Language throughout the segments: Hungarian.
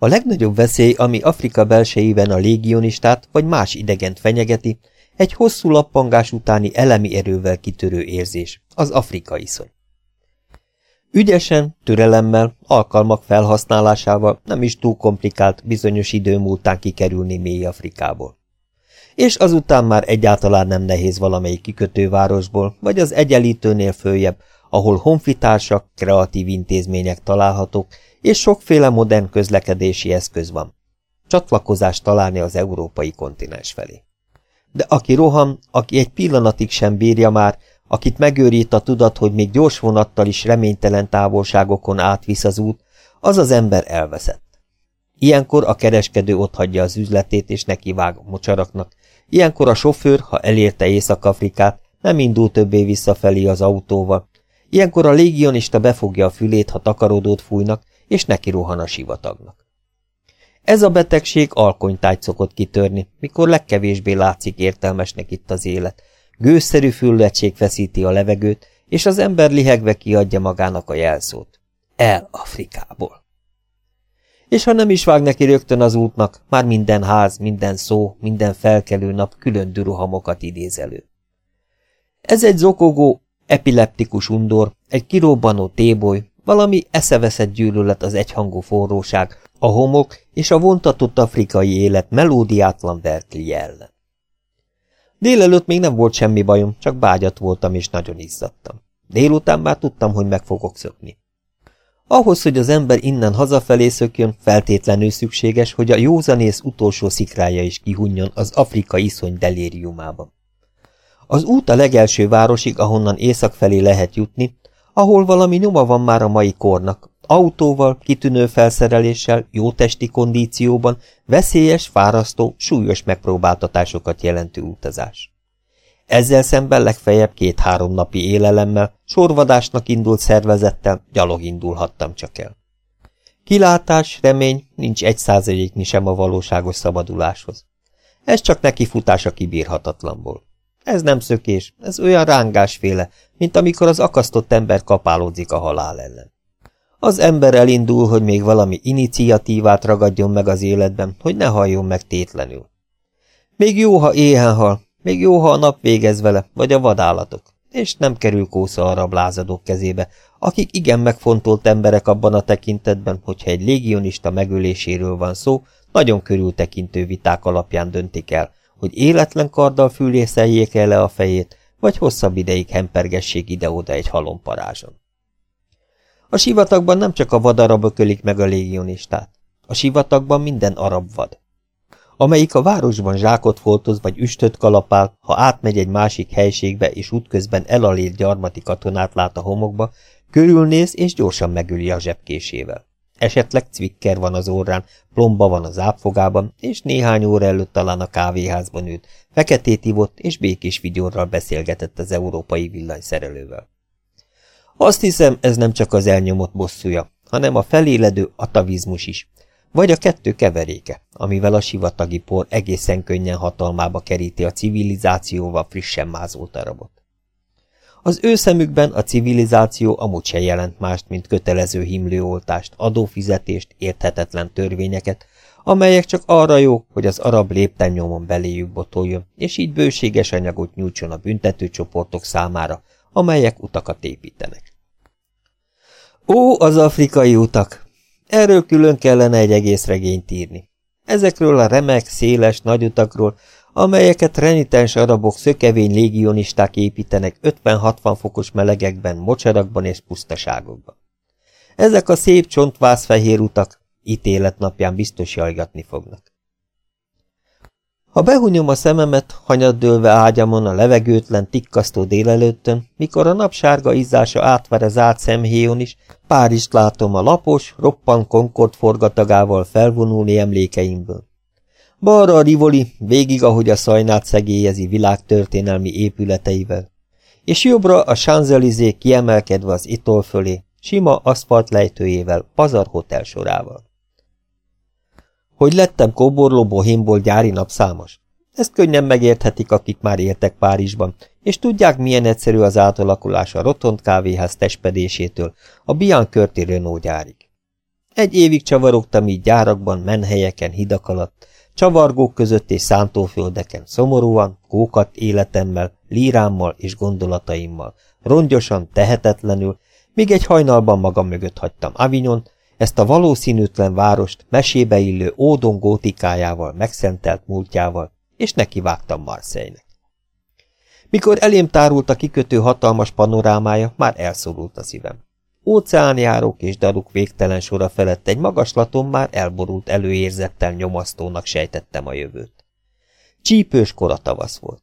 A legnagyobb veszély, ami Afrika belsejében a légionistát vagy más idegent fenyegeti, egy hosszú lappangás utáni elemi erővel kitörő érzés, az afrikai szony. Ügyesen, türelemmel, alkalmak felhasználásával nem is túl komplikált bizonyos idő múltán kikerülni mély Afrikából. És azután már egyáltalán nem nehéz valamelyik kikötővárosból, vagy az egyenlítőnél följebb, ahol honfitársak, kreatív intézmények találhatók, és sokféle modern közlekedési eszköz van. Csatlakozást találni az európai kontinens felé. De aki rohan, aki egy pillanatig sem bírja már, akit megőrít a tudat, hogy még gyors vonattal is reménytelen távolságokon átvisz az út, az az ember elveszett. Ilyenkor a kereskedő otthagyja az üzletét és nekivág a mocsaraknak, ilyenkor a sofőr, ha elérte Észak-Afrikát, nem indul többé visszafelé az autóval, ilyenkor a légionista befogja a fülét, ha takarodót fújnak, és neki rohan a sivatagnak. Ez a betegség alkonytájt szokott kitörni, mikor legkevésbé látszik értelmesnek itt az élet, Gőzszerű füllettség feszíti a levegőt, és az ember lihegve kiadja magának a jelszót. El Afrikából. És ha nem is vág neki rögtön az útnak, már minden ház, minden szó, minden felkelő nap külön duruhamokat idéz elő. Ez egy zokogó, epileptikus undor, egy kirobbanó téboly, valami eszeveszett gyűlölet az egyhangú forróság, a homok és a vontatott afrikai élet melódiátlan verkli ellen. Délelőtt még nem volt semmi bajom, csak bágyat voltam és nagyon izzadtam. Délután már tudtam, hogy meg fogok szökni. Ahhoz, hogy az ember innen hazafelé szökjön, feltétlenül szükséges, hogy a józanész utolsó szikrája is kihunjon az afrikai iszony delériumában. Az út a legelső városig, ahonnan észak felé lehet jutni, ahol valami nyoma van már a mai kornak, Autóval, kitűnő felszereléssel, jó testi kondícióban, veszélyes, fárasztó, súlyos megpróbáltatásokat jelentő utazás. Ezzel szemben legfeljebb két-három napi élelemmel, sorvadásnak indult szervezettel gyalog indulhattam csak el. Kilátás, remény, nincs egy százaléknyi sem a valóságos szabaduláshoz. Ez csak neki futás a kibírhatatlanból. Ez nem szökés, ez olyan rángásféle, mint amikor az akasztott ember kapálódzik a halál ellen. Az ember elindul, hogy még valami iniciatívát ragadjon meg az életben, hogy ne halljon meg tétlenül. Még jó, ha éhen hal, még jó, ha a nap végez vele, vagy a vadállatok, és nem kerül kósza a rablázadók kezébe, akik igen megfontolt emberek abban a tekintetben, hogyha egy légionista megöléséről van szó, nagyon körültekintő viták alapján döntik el, hogy életlen karddal fűlészeljék el le a fejét, vagy hosszabb ideig hempergessék ide-oda egy halomparázson. A sivatagban nem csak a vadarabok ölik meg a légionistát. A sivatagban minden arab vad. Amelyik a városban zsákot foltoz vagy üstöt kalapál, ha átmegy egy másik helységbe és útközben elalét gyarmati katonát lát a homokba, körülnéz és gyorsan megüli a zsebkésével. Esetleg cvikker van az órán, plomba van az ápfogában, és néhány óra előtt talán a kávéházban ült, feketét ivott és békés vigyorral beszélgetett az európai villanyszerelővel. Azt hiszem, ez nem csak az elnyomott bosszúja, hanem a feléledő atavizmus is, vagy a kettő keveréke, amivel a sivatagi por egészen könnyen hatalmába keríti a civilizációval frissen mázolt arabot. Az ő szemükben a civilizáció amúgy se jelent mást, mint kötelező himlőoltást, adófizetést, érthetetlen törvényeket, amelyek csak arra jó, hogy az arab lépten nyomon beléjük botoljon, és így bőséges anyagot nyújtson a büntetőcsoportok számára, amelyek utakat építenek. Ó, az afrikai utak! Erről külön kellene egy egész regényt írni. Ezekről a remek, széles, nagy utakról, amelyeket renitens arabok szökevény légionisták építenek 50-60 fokos melegekben, mocsarakban és pusztaságokban. Ezek a szép csontvászfehér utak ítéletnapján biztos jajgatni fognak. Ha behunyom a szememet, hanyaddőlve ágyamon a levegőtlen, tikkasztó délelőttön, mikor a napsárga izzása átver az át szemhéjon is, Párizst látom a lapos, roppan Concord forgatagával felvonulni emlékeimből. Balra a Rivoli, végig, ahogy a szajnát szegélyezi világtörténelmi épületeivel, és jobbra a Champs-Élysées kiemelkedve az itol fölé, sima aszfalt lejtőjével, pazar hotel sorával. Hogy lettem kóborló bohémból gyári napszámos? Ezt könnyen megérthetik, akik már éltek Párizsban, és tudják, milyen egyszerű az átalakulás a Rotond kávéház testpedésétől a Biancurti Renault gyárig. Egy évig csavarogtam így gyárakban, menhelyeken, hidak alatt, csavargók között és szántóföldeken, szomorúan, kókat életemmel, lírámmal és gondolataimmal, rongyosan, tehetetlenül, míg egy hajnalban magam mögött hagytam Avignon, ezt a valószínűtlen várost mesébe illő ódon gótikájával, megszentelt múltjával, és nekivágtam Marseille-nek. Mikor elém tárult a kikötő hatalmas panorámája, már elszorult a szívem. Óceánjárók és daruk végtelen sora felett egy magaslaton már elborult előérzettel nyomasztónak sejtettem a jövőt. Csípős kora tavasz volt.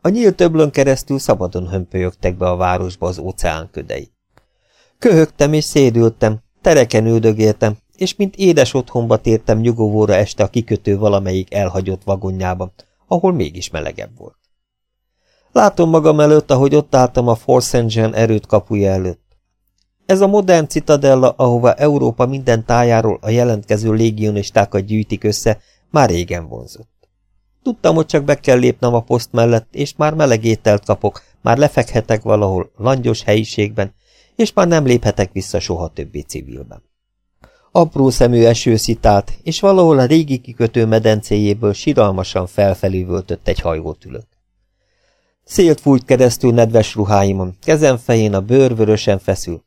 A nyílt töblön keresztül szabadon hömpölyögtek be a városba az óceán ködei. Köhögtem és szédültem, tereken üldögéltem, és mint édes otthonba tértem nyugovóra este a kikötő valamelyik elhagyott vagonjában, ahol mégis melegebb volt. Látom magam előtt, ahogy ott álltam a Fort St. Erőt kapuja előtt. Ez a modern citadella, ahova Európa minden tájáról a jelentkező légionistákat gyűjtik össze, már régen vonzott. Tudtam, hogy csak be kell lépnem a poszt mellett, és már meleg ételt kapok, már lefekhetek valahol langyos helyiségben, és már nem léphetek vissza soha többé civilben. Apró szemű eső szitált, és valahol a régi kikötő medencéjéből siralmasan felfelé völtött egy hajót ülök. Szélt fújt keresztül nedves ruháimon, kezem fején a bőr vörösen feszült.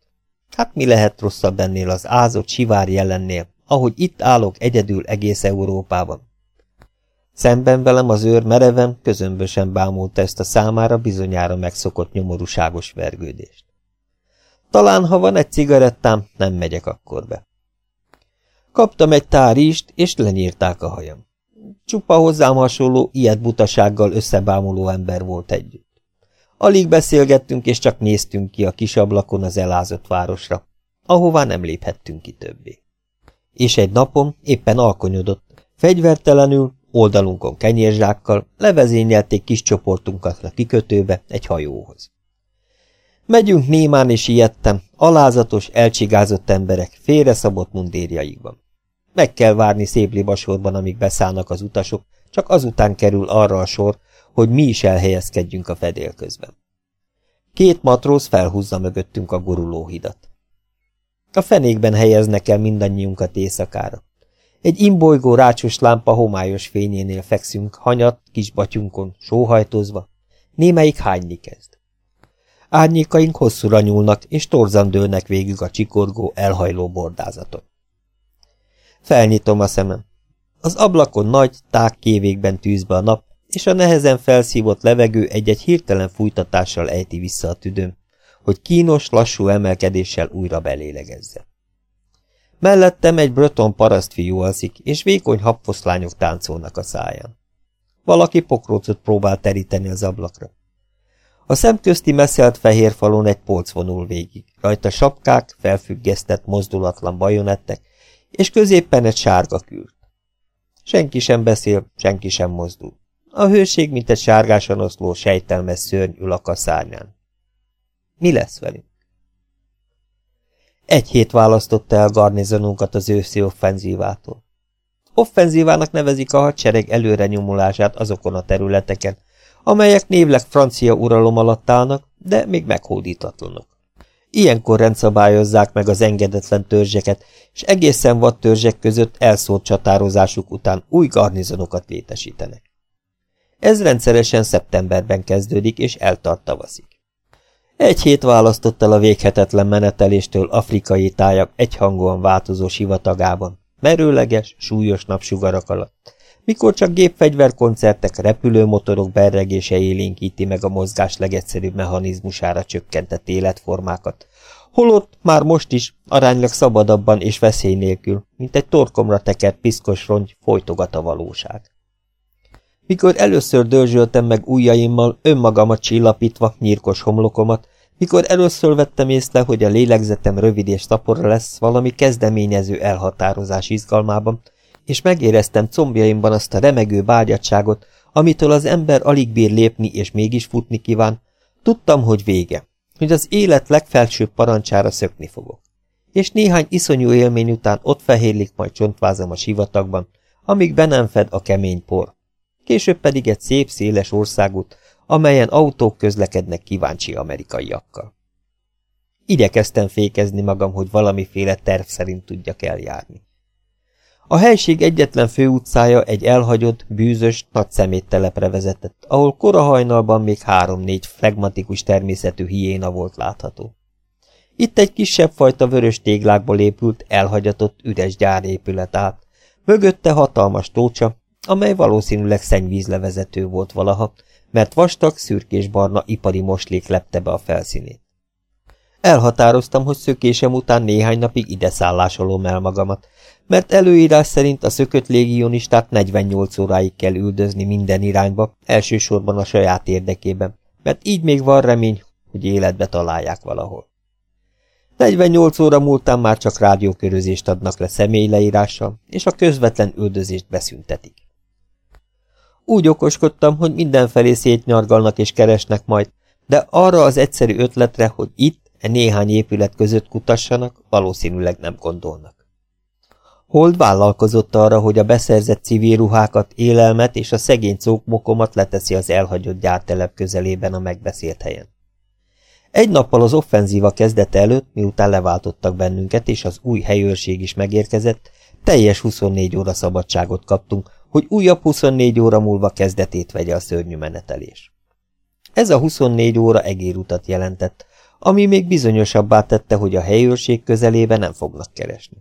Hát mi lehet rosszabb ennél az ázott sivár jelennél, ahogy itt állok egyedül egész Európában? Szemben velem az őr mereven, közömbösen bámulta ezt a számára bizonyára megszokott nyomorúságos vergődést. Talán, ha van egy cigarettám, nem megyek akkor be. Kaptam egy táríst, és lenyírták a hajam. Csupa hozzám hasonló, ilyet butasággal összebámuló ember volt együtt. Alig beszélgettünk, és csak néztünk ki a kis ablakon az elázott városra, ahová nem léphettünk ki többé. És egy napon éppen alkonyodott, fegyvertelenül, oldalunkon kenyérzsákkal levezényelték kis csoportunkat a kikötőbe egy hajóhoz. Megyünk némán és ijedtem, alázatos, elcsigázott emberek, félreszabott mundérjaikban. Meg kell várni szép libasorban, amíg beszállnak az utasok, csak azután kerül arra a sor, hogy mi is elhelyezkedjünk a fedél közben. Két matróz felhúzza mögöttünk a gurulóhidat. A fenékben helyeznek el mindannyiunkat éjszakára. Egy imbolygó rácsos lámpa homályos fényénél fekszünk, hanyat, kis batyunkon, sóhajtozva. Némelyik hányni kezd. Árnyékaink hosszúra nyúlnak, és torzan dőlnek végig a csikorgó, elhajló bordázaton. Felnyitom a szemem. Az ablakon nagy, tág kévékben tűz be a nap, és a nehezen felszívott levegő egy-egy hirtelen fújtatással ejti vissza a tüdőm, hogy kínos, lassú emelkedéssel újra belélegezze. Mellettem egy breton parasztfiú alszik, és vékony habfoszlányok táncolnak a száján. Valaki pokrócot próbál teríteni az ablakra. A szemközti messzelt fehér falon egy polc vonul végig, rajta sapkák, felfüggesztett, mozdulatlan bajonettek, és középpen egy sárga kürt. Senki sem beszél, senki sem mozdul. A hőség, mint egy sárgásan oszló, sejtelmes szörny ül a kaszárnyán. Mi lesz velünk? Egy hét választotta el garnizonunkat az őszi offenzívától. Offenzívának nevezik a hadsereg előre nyomulását azokon a területeken, amelyek névleg francia uralom alatt állnak, de még meghódítatlanok. Ilyenkor rendszabályozzák meg az engedetlen törzseket, és egészen vad törzsek között elszórt csatározásuk után új garnizonokat létesítenek. Ez rendszeresen szeptemberben kezdődik, és eltart tavaszig. Egy hét választott el a véghetetlen meneteléstől afrikai tájak egyhangúan változó sivatagában, merőleges, súlyos napsugarak alatt, mikor csak gépfegyverkoncertek, repülőmotorok berregése élénkíti meg a mozgás legegyszerűbb mechanizmusára csökkentett életformákat, holott már most is aránylag szabadabban és veszély nélkül, mint egy torkomra tekert piszkos rongy folytogat a valóság. Mikor először dörzsöltem meg ujjaimmal, önmagamat csillapítva, nyírkos homlokomat, mikor először vettem észre, hogy a lélegzetem rövid és szapora lesz valami kezdeményező elhatározás izgalmában, és megéreztem combjaimban azt a remegő bágyadságot, amitől az ember alig bír lépni és mégis futni kíván, tudtam, hogy vége, hogy az élet legfelsőbb parancsára szökni fogok. És néhány iszonyú élmény után ott fehérlik majd csontvázam a sivatagban, amíg be nem fed a kemény por. Később pedig egy szép, széles országút, amelyen autók közlekednek kíváncsi amerikaiakkal. Igyekeztem fékezni magam, hogy valamiféle terv szerint tudjak eljárni. A helység egyetlen főutcája egy elhagyott, bűzös, nagy szeméttelepre vezetett, ahol korahajnalban még három-négy flegmatikus természetű hiéna volt látható. Itt egy kisebb fajta vörös téglákból épült, elhagyatott, üres gyárépület állt, mögötte hatalmas tócsa, amely valószínűleg szennyvízlevezető volt valaha, mert vastag, szürkés-barna ipari moslék lepte be a felszínét. Elhatároztam, hogy szökésem után néhány napig ide szállásolom el magamat, mert előírás szerint a szökött légionistát 48 óráig kell üldözni minden irányba, elsősorban a saját érdekében, mert így még van remény, hogy életbe találják valahol. 48 óra múltán már csak rádiókörözést adnak le személyleírással, és a közvetlen üldözést beszüntetik. Úgy okoskodtam, hogy mindenfelé szétnyargalnak és keresnek majd, de arra az egyszerű ötletre, hogy itt, e néhány épület között kutassanak, valószínűleg nem gondolnak. Hold vállalkozott arra, hogy a beszerzett civil ruhákat, élelmet és a szegény cókmokomat leteszi az elhagyott gyártelep közelében a megbeszélt helyen. Egy nappal az offenzíva kezdete előtt, miután leváltottak bennünket, és az új helyőrség is megérkezett, teljes 24 óra szabadságot kaptunk, hogy újabb 24 óra múlva kezdetét vegye a szörnyű menetelés. Ez a 24 óra egérutat jelentett, ami még bizonyosabbá tette, hogy a helyőrség közelébe nem fognak keresni.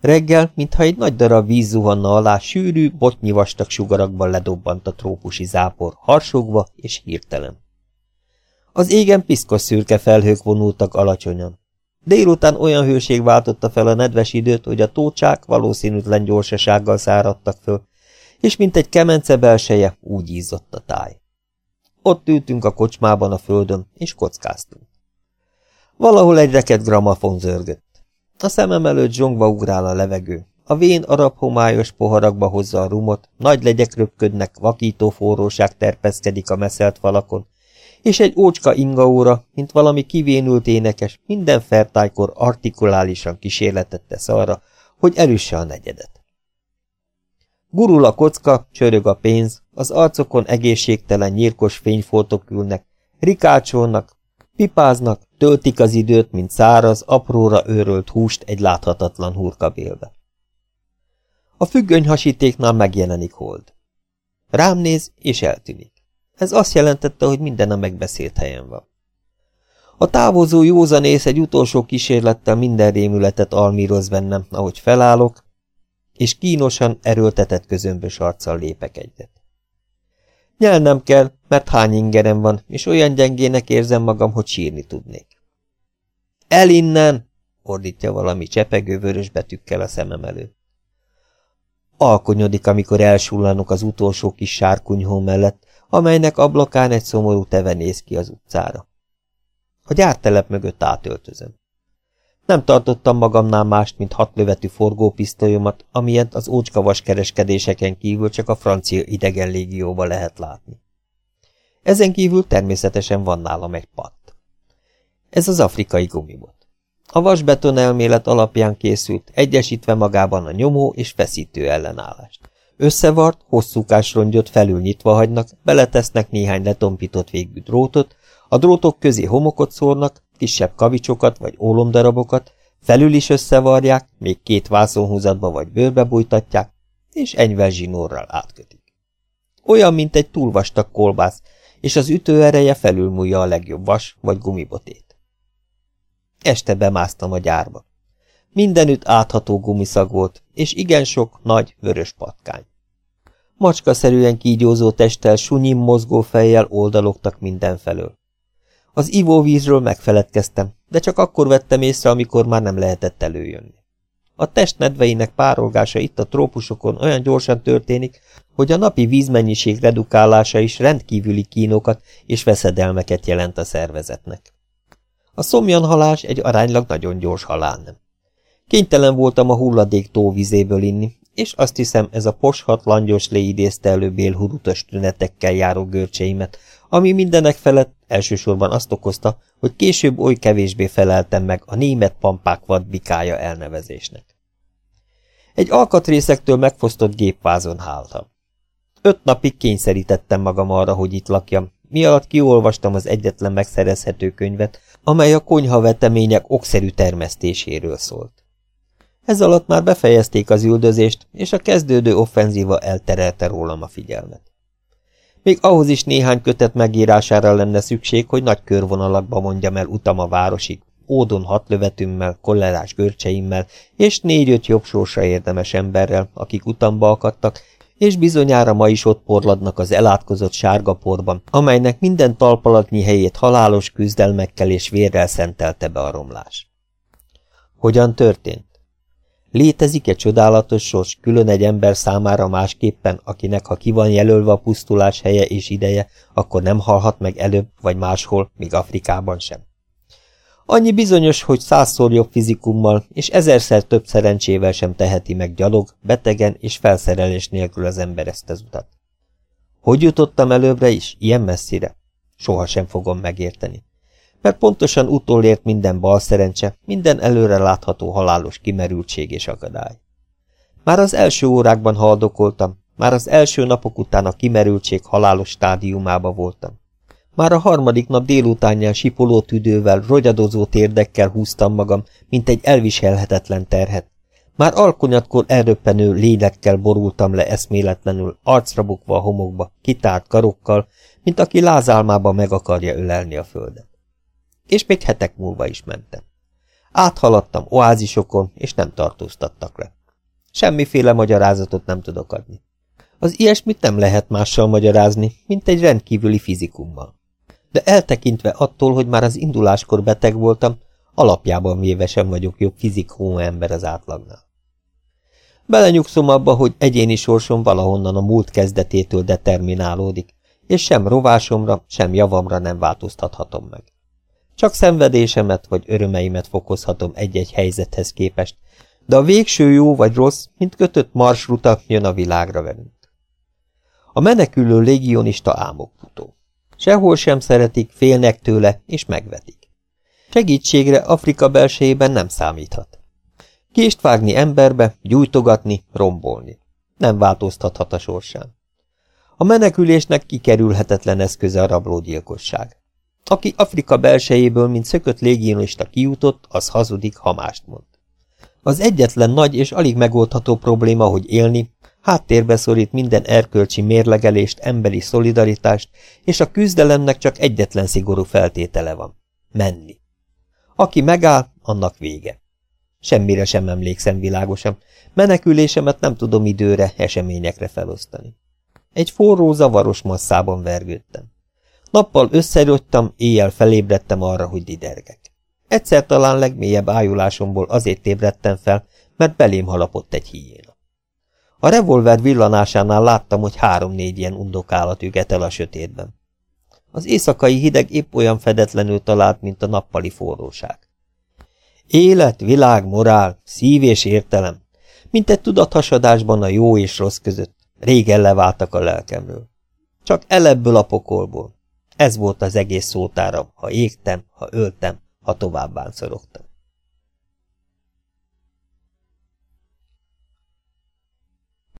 Reggel, mintha egy nagy darab víz zuhanna alá, sűrű, botnyi vastag sugarakban ledobbant a trópusi zápor, harsogva és hirtelen. Az égen piszkos szürke felhők vonultak alacsonyan. Délután olyan hőség váltotta fel a nedves időt, hogy a tócsák valószínűtlen gyorsasággal száradtak föl, és mint egy kemence belseje, úgy ízott a táj. Ott ültünk a kocsmában a földön, és kockáztunk. Valahol egy reket gramafon zörgött. A szemem előtt zsongva ugrál a levegő. A vén arab homályos poharakba hozza a rumot, nagy legyek röpködnek, vakító forróság terpeszkedik a meszelt falakon, és egy ócska ingaóra, mint valami kivénült énekes, minden fertájkor artikulálisan kísérletet tesz arra, hogy erüsse a negyedet. Gurul a kocka, csörög a pénz, az arcokon egészségtelen nyírkos fényfoltok ülnek, rikácsolnak, pipáznak, töltik az időt, mint száraz, apróra őrölt húst egy láthatatlan hurkabélbe. A függöny hasítéknál megjelenik hold. Rám néz, és eltűnik. Ez azt jelentette, hogy minden a megbeszélt helyen van. A távozó józanész egy utolsó kísérlettel minden rémületet almíroz bennem, ahogy felállok, és kínosan erőltetett közömbös arccal lépek egyet. Nyelnem kell, mert hány ingerem van, és olyan gyengének érzem magam, hogy sírni tudnék. El innen! ordítja valami csepegő vörös betűkkel a szemem előtt. Alkonyodik, amikor elsullanok az utolsó kis sárkunyhó mellett, amelynek ablakán egy szomorú teve néz ki az utcára. A gyártelep mögött átöltözöm. Nem tartottam magamnál mást, mint hat lövetű forgópisztolyomat, amilyet az ócskavas kereskedéseken kívül csak a francia idegen légióba lehet látni. Ezen kívül természetesen van nálam egy patt. Ez az afrikai gumibot. A vasbeton elmélet alapján készült, egyesítve magában a nyomó és feszítő ellenállást. Összevart, hosszúkás rongyot felül nyitva hagynak, beletesznek néhány letompított végű drótot, a drótok közé homokot szórnak, kisebb kavicsokat vagy ólomdarabokat, felül is összevarják, még két vászonhúzatba vagy bőrbe bújtatják, és enyvel zsinórral átkötik. Olyan, mint egy túlvastag kolbász, és az ütőereje felülmúlja a legjobb vas vagy gumibotét. Este bemásztam a gyárba. Mindenütt átható gumiszag volt, és igen sok nagy, vörös patkány. Macskaszerűen kígyózó testtel, sunyim mozgó fejjel oldalogtak mindenfelől. Az ivóvízről megfeledkeztem, de csak akkor vettem észre, amikor már nem lehetett előjönni. A test nedveinek párolgása itt a trópusokon olyan gyorsan történik, hogy a napi vízmennyiség redukálása is rendkívüli kínokat és veszedelmeket jelent a szervezetnek. A szomjanhalás egy aránylag nagyon gyors halál nem. Kénytelen voltam a hulladék tóvizéből inni, és azt hiszem ez a poshat langyos lé idézte elő bélhurutas tünetekkel járó görcseimet, ami mindenek felett elsősorban azt okozta, hogy később oly kevésbé feleltem meg a német pampák vadbikája elnevezésnek. Egy alkatrészektől megfosztott gépvázon háltam. Öt napig kényszerítettem magam arra, hogy itt lakjam, mi alatt kiolvastam az egyetlen megszerezhető könyvet, amely a konyhavetemények okszerű termesztéséről szólt. Ez alatt már befejezték az üldözést, és a kezdődő offenzíva elterelte rólam a figyelmet. Még ahhoz is néhány kötet megírására lenne szükség, hogy nagy körvonalakba mondjam el utam a városig, ódon hat lövetümmel, kollerás görcseimmel, és négy-öt jobb sorsa érdemes emberrel, akik utamba akadtak, és bizonyára ma is ott porladnak az elátkozott sárga porban, amelynek minden talpalatnyi helyét halálos küzdelmekkel és vérrel szentelte be a romlás. Hogyan történt? Létezik-e csodálatos sors külön egy ember számára másképpen, akinek ha ki van jelölve a pusztulás helye és ideje, akkor nem halhat meg előbb vagy máshol, míg Afrikában sem? Annyi bizonyos, hogy százszor jobb fizikummal és ezerszer több szerencsével sem teheti meg gyalog, betegen és felszerelés nélkül az ember ezt az utat. Hogy jutottam előbbre is, ilyen messzire? Soha sem fogom megérteni mert pontosan utolért minden bal szerencse, minden előre látható halálos kimerültség és akadály. Már az első órákban haldokoltam, már az első napok után a kimerültség halálos stádiumába voltam. Már a harmadik nap délutánján sipoló tüdővel, rogyadozó térdekkel húztam magam, mint egy elviselhetetlen terhet. Már alkonyatkor elröppenő lélekkel borultam le eszméletlenül, arcra bukva a homokba, kitárt karokkal, mint aki lázálmába meg akarja ölelni a földet és még hetek múlva is mentem. Áthaladtam oázisokon, és nem tartóztattak le. Semmiféle magyarázatot nem tudok adni. Az ilyesmit nem lehet mással magyarázni, mint egy rendkívüli fizikummal. De eltekintve attól, hogy már az induláskor beteg voltam, alapjában véve sem vagyok jobb fizikumú ember az átlagnál. Belenyugszom abba, hogy egyéni sorsom valahonnan a múlt kezdetétől determinálódik, és sem rovásomra, sem javamra nem változtathatom meg. Csak szenvedésemet vagy örömeimet fokozhatom egy-egy helyzethez képest, de a végső jó vagy rossz, mint kötött marsruta jön a világra velünk. A menekülő légionista álmokfutó. Sehol sem szeretik, félnek tőle, és megvetik. Segítségre Afrika belsejében nem számíthat. Kést vágni emberbe, gyújtogatni, rombolni. Nem változtathat a sorsán. A menekülésnek kikerülhetetlen eszköze a rablógyilkosság. Aki Afrika belsejéből, mint szökött légionista kijutott, az hazudik, ha mást mond. Az egyetlen nagy és alig megoldható probléma, hogy élni, háttérbe szorít minden erkölcsi mérlegelést, emberi szolidaritást, és a küzdelemnek csak egyetlen szigorú feltétele van. Menni. Aki megáll, annak vége. Semmire sem emlékszem világosan, menekülésemet nem tudom időre, eseményekre felosztani. Egy forró, zavaros masszában vergődtem. Nappal összerogytam, éjjel felébredtem arra, hogy didergek. Egyszer talán legmélyebb ájulásomból azért ébredtem fel, mert belém halapott egy hiéna. A revolver villanásánál láttam, hogy három-négy ilyen undokállat üget el a sötétben. Az éjszakai hideg épp olyan fedetlenül talált, mint a nappali forróság. Élet, világ, morál, szív és értelem, mint egy tudathasadásban a jó és rossz között, régen leváltak a lelkemről. Csak elebből a pokolból, ez volt az egész szótáram, ha égtem, ha öltem, ha tovább szorogtam.